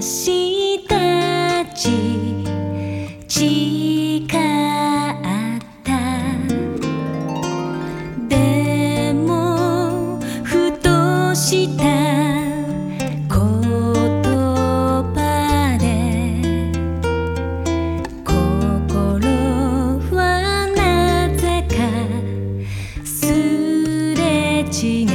私たち誓った。でもふとした言葉で心はなぜかすれ違う。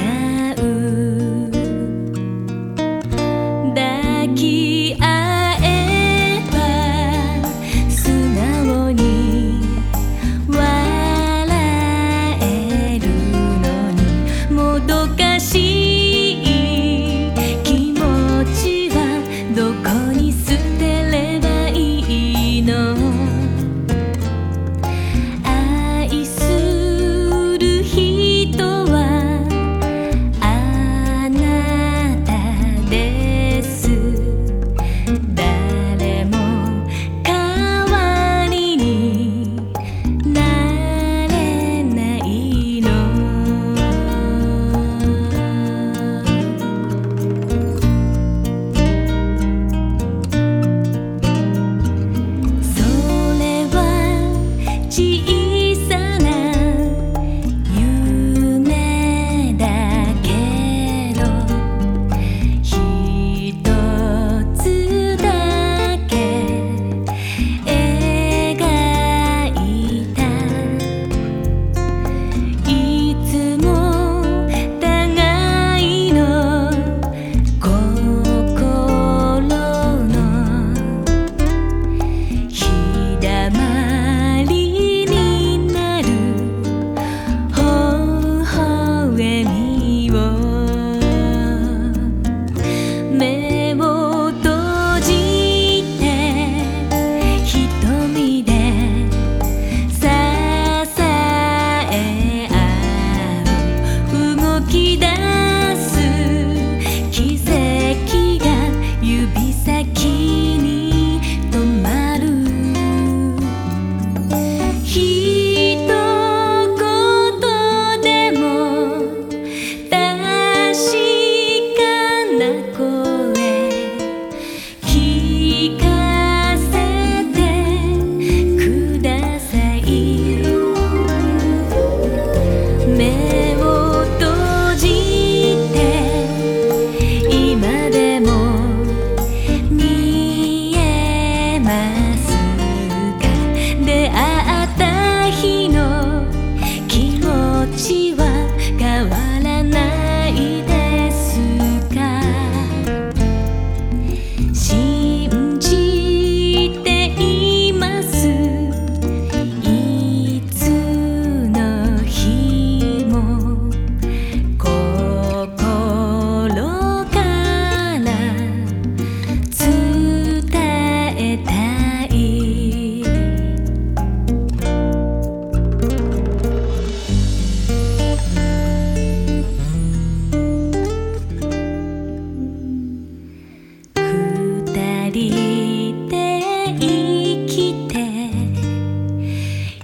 end.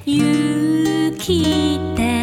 雪だ